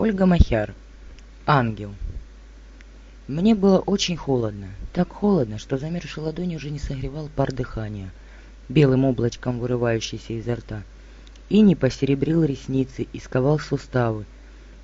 Ольга Махяр. Ангел. Мне было очень холодно. Так холодно, что замерзшей ладони уже не согревал пар дыхания, белым облачком вырывающийся изо рта. И не посеребрил ресницы и сковал суставы,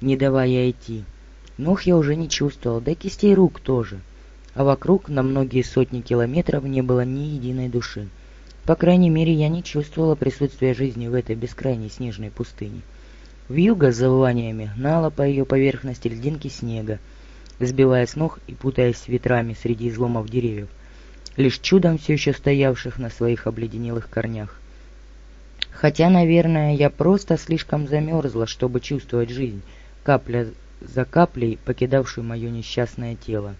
не давая идти. Ног я уже не чувствовал, да кистей рук тоже. А вокруг на многие сотни километров не было ни единой души. По крайней мере, я не чувствовала присутствия жизни в этой бескрайней снежной пустыне. Вьюга с завываниями гнала по ее поверхности льдинки снега, сбивая с ног и путаясь ветрами среди изломов деревьев, лишь чудом все еще стоявших на своих обледенелых корнях. Хотя, наверное, я просто слишком замерзла, чтобы чувствовать жизнь, капля за каплей, покидавшую мое несчастное тело.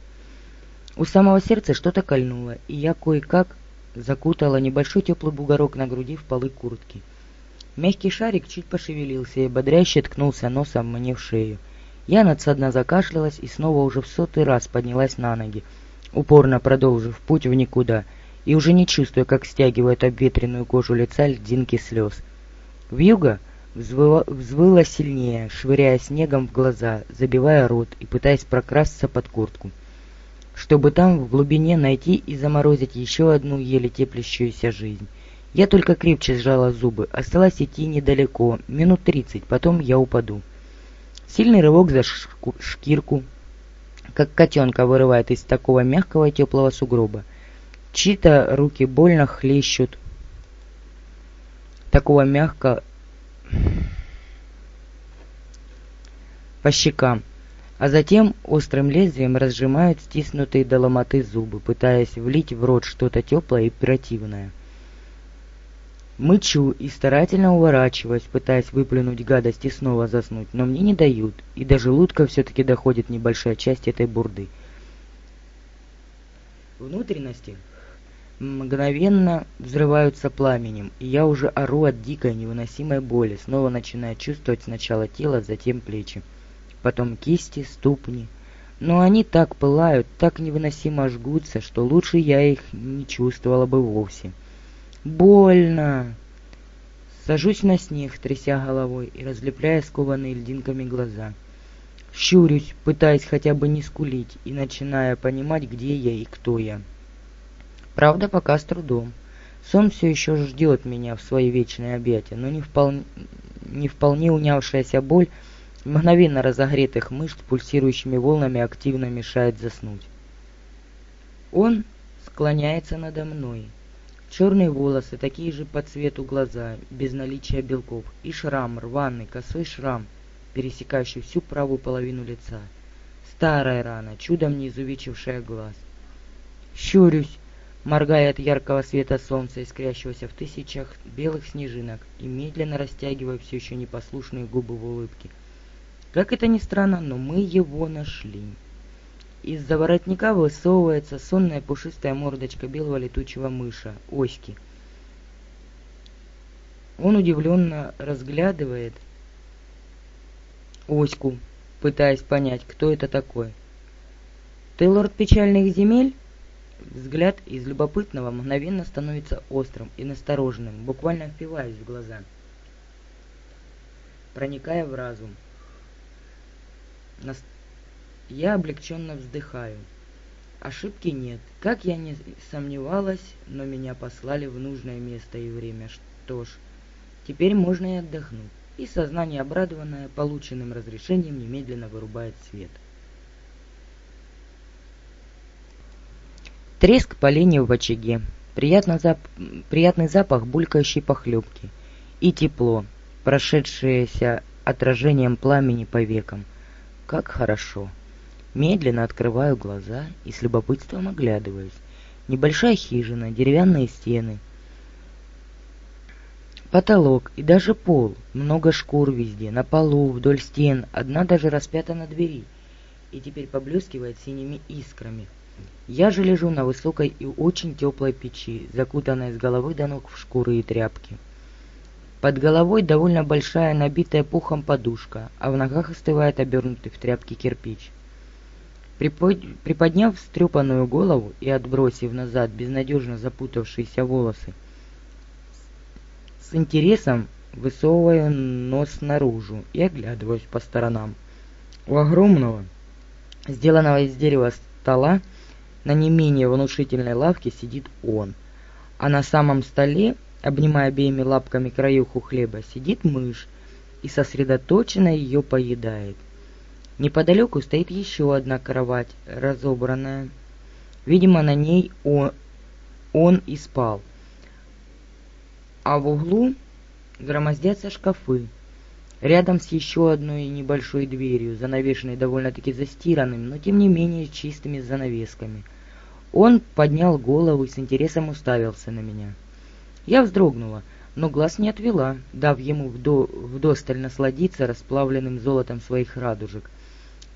У самого сердца что-то кольнуло, и я кое-как закутала небольшой теплый бугорок на груди в полы куртки. Мягкий шарик чуть пошевелился и бодряще ткнулся носом мне в шею. Я надсадно закашлялась и снова уже в сотый раз поднялась на ноги, упорно продолжив путь в никуда, и уже не чувствуя, как стягивают обветренную кожу лица льдинки слез. Вьюга взвыла, взвыла сильнее, швыряя снегом в глаза, забивая рот и пытаясь прокрасться под куртку чтобы там в глубине найти и заморозить еще одну еле теплящуюся жизнь. Я только крепче сжала зубы, осталось идти недалеко, минут тридцать, потом я упаду. Сильный рывок за шкирку, как котенка вырывает из такого мягкого и теплого сугроба. Чьи-то руки больно хлещут такого мягко по щекам а затем острым лезвием разжимают стиснутые до ломоты зубы, пытаясь влить в рот что-то теплое и противное. Мычу и старательно уворачиваюсь, пытаясь выплюнуть гадость и снова заснуть, но мне не дают, и до желудка все-таки доходит небольшая часть этой бурды. Внутренности мгновенно взрываются пламенем, и я уже ору от дикой невыносимой боли, снова начиная чувствовать сначала тело, затем плечи потом кисти, ступни. Но они так пылают, так невыносимо жгутся, что лучше я их не чувствовала бы вовсе. Больно! Сажусь на снег, тряся головой и разлепляя скованные льдинками глаза. Щурюсь, пытаясь хотя бы не скулить и начиная понимать, где я и кто я. Правда, пока с трудом. Сон все еще ждет меня в свои вечные объятия, но не вполне, не вполне унявшаяся боль мгновенно разогретых мышц пульсирующими волнами активно мешает заснуть. Он склоняется надо мной. Черные волосы, такие же по цвету глаза, без наличия белков, и шрам, рваный, косой шрам, пересекающий всю правую половину лица. Старая рана, чудом не изувечившая глаз. Щурюсь, моргая от яркого света солнца, искрящегося в тысячах белых снежинок, и медленно растягивая все еще непослушные губы в улыбке — как это ни странно, но мы его нашли. Из-за воротника высовывается сонная пушистая мордочка белого летучего мыша, Оськи. Он удивленно разглядывает Оську, пытаясь понять, кто это такой. «Ты лорд печальных земель?» Взгляд из любопытного мгновенно становится острым и настороженным, буквально впиваясь в глаза, проникая в разум. Я облегченно вздыхаю. Ошибки нет. Как я не сомневалась, но меня послали в нужное место и время. Что ж, теперь можно и отдохнуть. И сознание, обрадованное полученным разрешением, немедленно вырубает свет. Треск поленьев в очаге. Приятно зап... Приятный запах булькающей похлебки. И тепло, прошедшееся отражением пламени по векам – как хорошо. Медленно открываю глаза и с любопытством оглядываюсь. Небольшая хижина, деревянные стены, потолок и даже пол. Много шкур везде, на полу, вдоль стен, одна даже распята на двери и теперь поблескивает синими искрами. Я же лежу на высокой и очень теплой печи, закутанной с головы до ног в шкуры и тряпки. Под головой довольно большая набитая пухом подушка, а в ногах остывает обернутый в тряпки кирпич. Приподняв стрепанную голову и отбросив назад безнадежно запутавшиеся волосы, с интересом высовываю нос наружу и оглядываюсь по сторонам. У огромного, сделанного из дерева стола, на не менее внушительной лавке сидит он, а на самом столе, обнимая обеими лапками краюху хлеба, сидит мышь и сосредоточенно ее поедает. Неподалеку стоит еще одна кровать, разобранная. Видимо, на ней он, он и спал. А в углу громоздятся шкафы. Рядом с еще одной небольшой дверью, занавешенной довольно-таки застиранным, но тем не менее чистыми занавесками. Он поднял голову и с интересом уставился на меня. Я вздрогнула, но глаз не отвела, дав ему вдо вдосталь насладиться расплавленным золотом своих радужек,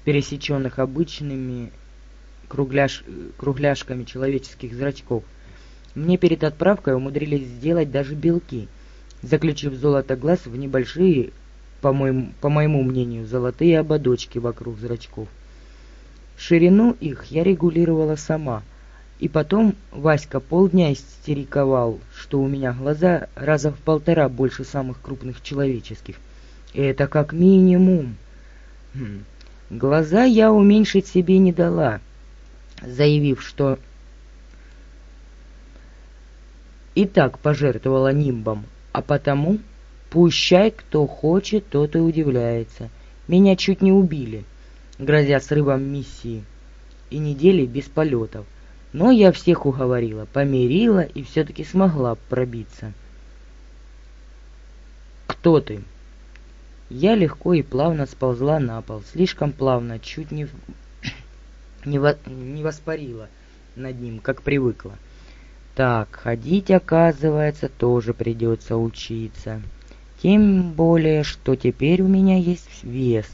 пересеченных обычными кругляш кругляшками человеческих зрачков. Мне перед отправкой умудрились сделать даже белки, заключив золото глаз в небольшие, по моему, по моему мнению, золотые ободочки вокруг зрачков. Ширину их я регулировала сама, и потом Васька полдня истериковал, что у меня глаза раза в полтора больше самых крупных человеческих. Это как минимум. Хм. Глаза я уменьшить себе не дала, заявив, что и так пожертвовала нимбом, а потому пущай кто хочет, тот и удивляется. Меня чуть не убили, грозя срывом миссии и недели без полетов. Но я всех уговорила, помирила и все-таки смогла пробиться. «Кто ты?» Я легко и плавно сползла на пол, слишком плавно, чуть не, не, во, не воспарила над ним, как привыкла. Так, ходить, оказывается, тоже придется учиться. Тем более, что теперь у меня есть вес,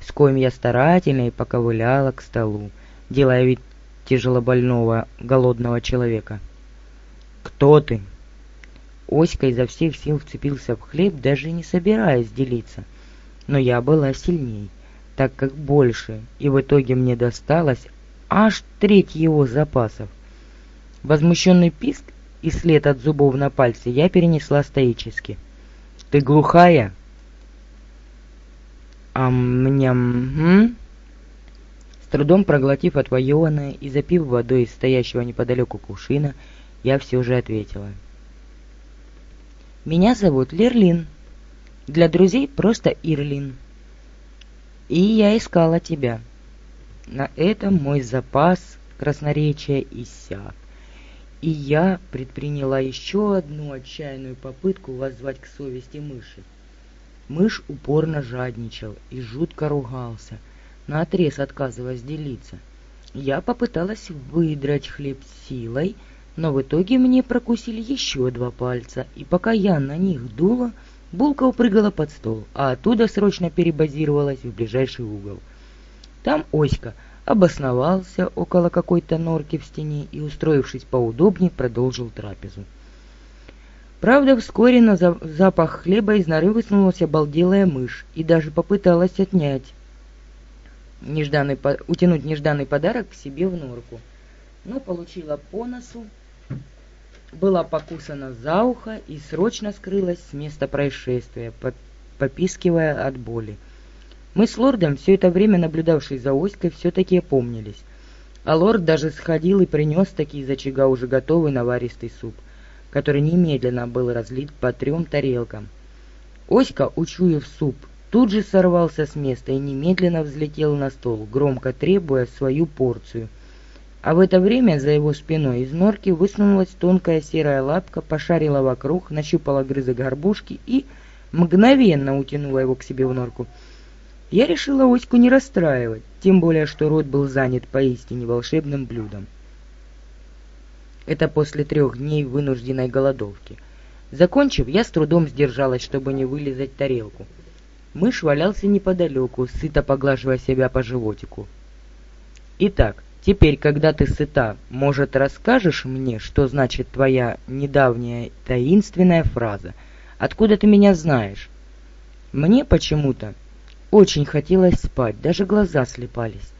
с коим я старательно и поковыляла к столу, делая вид тяжелобольного, голодного человека. «Кто ты?» Оська изо всех сил вцепился в хлеб, даже не собираясь делиться. Но я была сильней, так как больше, и в итоге мне досталось аж треть его запасов. Возмущенный писк и след от зубов на пальце я перенесла стоически. «Ты глухая?» «Ам-ням-м?» трудом проглотив отвоеванное и запив водой из стоящего неподалеку кувшина, я все же ответила. «Меня зовут Лерлин. Для друзей просто Ирлин. И я искала тебя. На этом мой запас красноречия иссяк. И я предприняла еще одну отчаянную попытку воззвать к совести мыши. Мышь упорно жадничал и жутко ругался — наотрез отказываясь делиться. Я попыталась выдрать хлеб силой, но в итоге мне прокусили еще два пальца, и пока я на них дула, булка упрыгала под стол, а оттуда срочно перебазировалась в ближайший угол. Там Оська обосновался около какой-то норки в стене и, устроившись поудобнее, продолжил трапезу. Правда, вскоре на запах хлеба из норы высунулась обалделая мышь и даже попыталась отнять нежданный, утянуть нежданный подарок к себе в норку. Но получила по носу, была покусана за ухо и срочно скрылась с места происшествия, попискивая от боли. Мы с лордом, все это время наблюдавшие за Оськой, все-таки опомнились. А лорд даже сходил и принес таки из очага уже готовый наваристый суп, который немедленно был разлит по трем тарелкам. Оська, учуяв суп, тут же сорвался с места и немедленно взлетел на стол, громко требуя свою порцию. А в это время за его спиной из норки высунулась тонкая серая лапка, пошарила вокруг, нащупала грызок горбушки и мгновенно утянула его к себе в норку. Я решила Оську не расстраивать, тем более, что рот был занят поистине волшебным блюдом. Это после трех дней вынужденной голодовки. Закончив, я с трудом сдержалась, чтобы не вылезать тарелку. Мышь валялся неподалеку, сыто поглаживая себя по животику. «Итак, теперь, когда ты сыта, может, расскажешь мне, что значит твоя недавняя таинственная фраза? Откуда ты меня знаешь?» Мне почему-то очень хотелось спать, даже глаза слепались.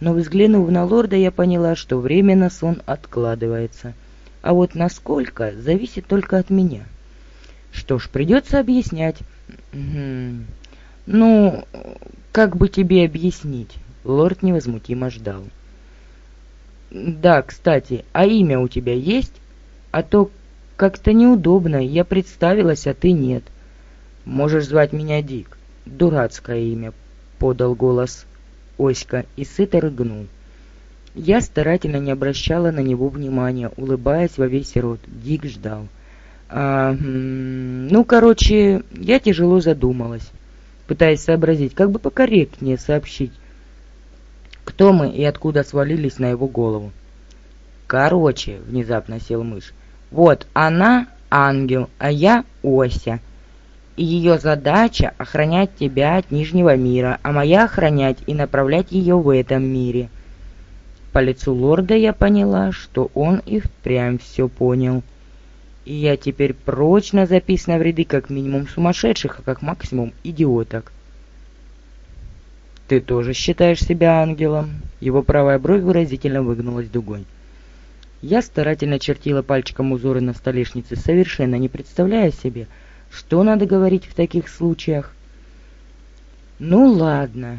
Но взглянув на лорда, я поняла, что время на сон откладывается. А вот насколько, зависит только от меня. Что ж, придется объяснять. Ну, как бы тебе объяснить?» Лорд невозмутимо ждал. «Да, кстати, а имя у тебя есть? А то как-то неудобно, я представилась, а ты нет. Можешь звать меня Дик. Дурацкое имя», — подал голос Оська и сыто рыгнул. Я старательно не обращала на него внимания, улыбаясь во весь рот. Дик ждал. А, ну, короче, я тяжело задумалась, пытаясь сообразить, как бы покорректнее сообщить, кто мы и откуда свалились на его голову. Короче, внезапно сел мышь. Вот она ангел, а я Ося. И ее задача охранять тебя от Нижнего мира, а моя охранять и направлять ее в этом мире. По лицу лорда я поняла, что он и впрямь все понял. И я теперь прочно записана в ряды как минимум сумасшедших, а как максимум идиоток. «Ты тоже считаешь себя ангелом?» Его правая бровь выразительно выгнулась дугой. Я старательно чертила пальчиком узоры на столешнице, совершенно не представляя себе, что надо говорить в таких случаях. «Ну ладно,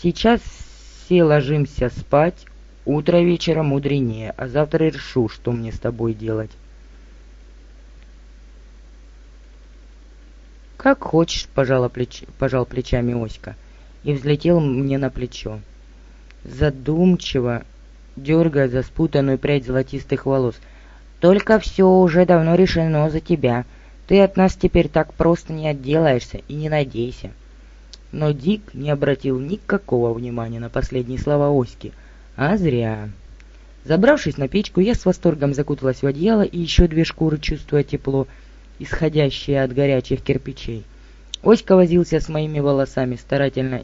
сейчас все ложимся спать, утро вечера мудренее, а завтра решу, что мне с тобой делать». «Как хочешь», — пожал плечами Оська и взлетел мне на плечо. Задумчиво, дергая за спутанную прядь золотистых волос. «Только все уже давно решено за тебя. Ты от нас теперь так просто не отделаешься и не надейся». Но Дик не обратил никакого внимания на последние слова Оськи. А зря. Забравшись на печку, я с восторгом закуталась в одеяло и еще две шкуры, чувствуя тепло, исходящее от горячих кирпичей. Оська возился с моими волосами, старательно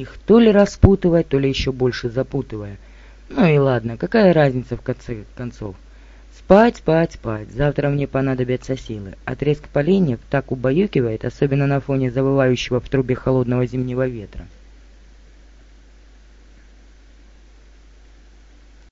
их то ли распутывая, то ли еще больше запутывая. Ну и ладно, какая разница в конце концов. Спать, спать, спать. Завтра мне понадобятся силы. Отрезк поленьев так убаюкивает, особенно на фоне завывающего в трубе холодного зимнего ветра.